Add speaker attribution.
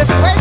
Speaker 1: this way.